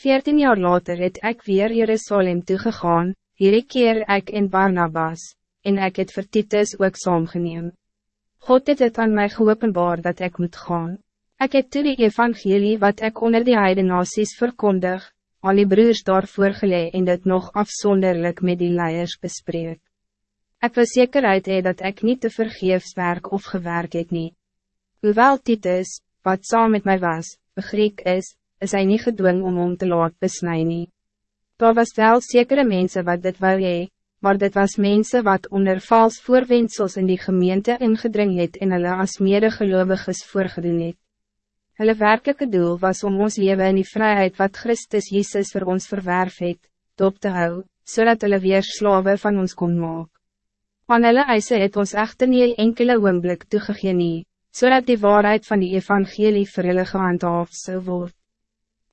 Veertien jaar later het ik weer Jerusalem toegegaan, hierdie keer ik in Barnabas, en ik het vir Titus ook saamgeneem. God het het aan mij geopenbaar dat ik moet gaan. Ik het toe die evangelie wat ik onder die heide nasies verkondig, al die broers daar voorgeleid en dit nog afzonderlijk met die leiers bespreek. Ik was zeker uit dat ik niet te vergeefs werk of gewerk het nie. Hoewel Titus, wat saam met mij was, een Griek is, is hij niet gedwongen om om te laat besnij nie. Daar was wel zekere mensen wat dit wou hee, maar dit was mensen wat onder vals voorwensels in die gemeente ingedring het en hulle as medegeloviges voorgedoen het. Hulle werkelijke doel was om ons leven in die vrijheid wat Christus Jezus voor ons verwerf het, top te hou, zodat hulle weer slaven van ons kon maak. Aan hulle eise het ons echter nie enkele oomblik toegegeen nie, zodat die waarheid van die evangelie vir hulle gehandhaafd zou worden.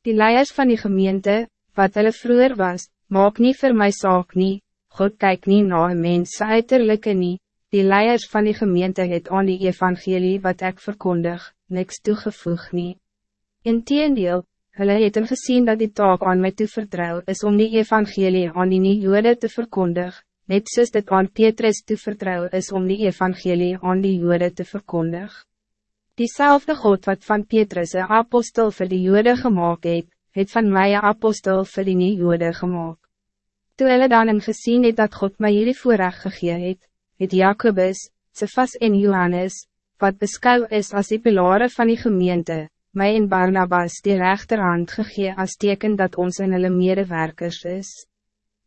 Die leiers van die gemeente, wat hulle vroeger was, maak niet voor mij saak nie, God kyk nie na een mens uiterlijke nie, die leiers van die gemeente het aan die evangelie wat ik verkondig, niks toegevoeg nie. Inteendeel, hulle het hem gezien dat die taak aan mij toevertrouw is om die evangelie aan die nie-jode te verkondig, net soos dit aan Petrus toevertrouw is om die evangelie aan die jode te verkondig. Diezelfde God wat van Petrus een apostel voor die jode gemaakt het, het van mij een apostel voor die nie-jode gemaakt. Toe hulle dan in gezien het dat God mij jullie voorrecht gegee het, het Jacobus, Cephas en Johannes, wat beschouw is als die pilare van die gemeente, mij en Barnabas die rechterhand gegee als teken dat ons in hulle medewerkers is.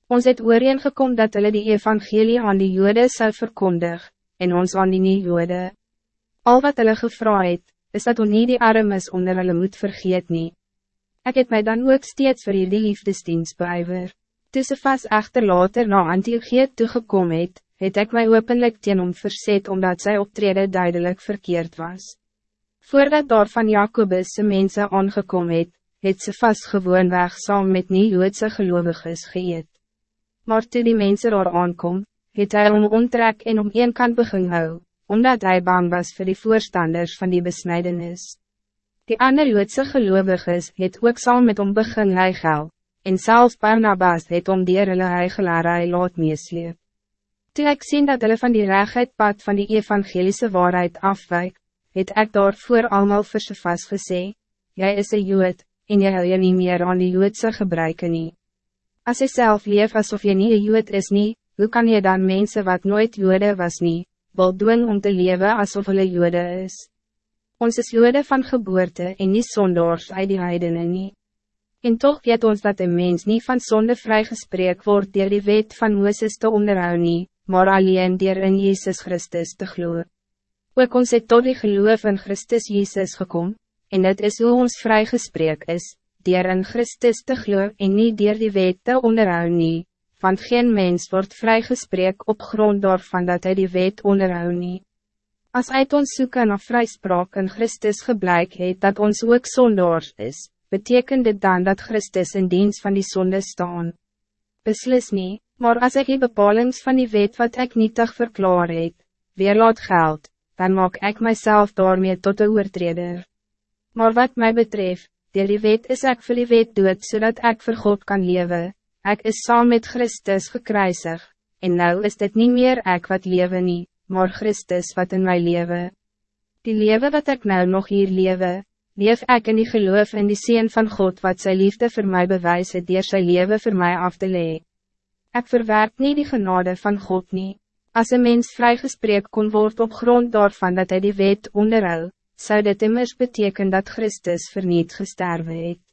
Ons het ooreen gekom dat hulle die evangelie aan die jode zou verkondig, en ons aan die nie-jode. Al wat hulle gevra het, is dat ons nie die armes onder hulle moet vergeet nie. Ik het mij dan ook steeds vir die liefdesdienst beijver. Tussen vast echter later na Antiochie toegekom het, het ek my openlik teen hom verzet omdat sy optreden duidelijk verkeerd was. Voordat daar van Jacobus se mense aangekom het, het ze vast gewoon weg saam met nie-Joodse geloviges geëet. Maar toe die mense daar aankom, het hy om onttrek en om een kant begin hou, omdat hij bang was voor die voorstanders van die besnijdenis. Die ander Joodse geloviges het ook saam met hom begin geld en zelfs Barnabas het om dier hulle heigelarij laat meesleep. Toe ek sien dat hulle van die regheid pad van die evangelische waarheid afwijk, het ek daarvoor allemaal vir sy gesê, jy is een jood, en jy hou jy nie meer aan die joodse gebruiken nie. As jy self leef alsof jy nie een jood is nie, hoe kan je dan mensen wat nooit jode was nie, wil doen om te leven alsof hulle jode is? Ons is jode van geboorte en nie sondaars uit die heidene nie. En toch weet ons dat een mens niet van zonde vrijgesprek wordt door die wet van Moeses te onderhou nie, maar alleen door in Jezus Christus te gloeien. Ook ons het tot die geloof in Christus Jezus gekom, en het is hoe ons vrijgesprek is, door in Christus te gloeien en niet door die wet te onderhou nie, want geen mens wordt vrijgesprek op grond daarvan dat hij die wet onderhou nie. Als uit ons zoeken naar vrijspraak in Christus gebleik het dat ons ook zondaars is, betekent dit dan dat Christus in dienst van die zonde staan? Beslis nie, maar als ik die bepalings van die wet wat ik nietig verklaar het, weer laat geld, dan maak ik mijzelf daarmee tot een oortreder. Maar wat mij betreft, die, die wet is ik voor die wet doet zodat ik voor God kan leven. Ik is saam met Christus gekruisig, en nou is dit niet meer ik wat leven nie, maar Christus wat in mij leven. Die leven wat ik nou nog hier leven, leef ik in die geloof in die Seen van God wat zijn liefde voor mij bewijst het dier sy leven voor mij af te lee. Ik verwerp niet die genade van God niet. Als een mens vrijgesprek kon worden op grond daarvan dat hij die wet onderhou, zou dit immers betekenen dat Christus verniet gesterven het.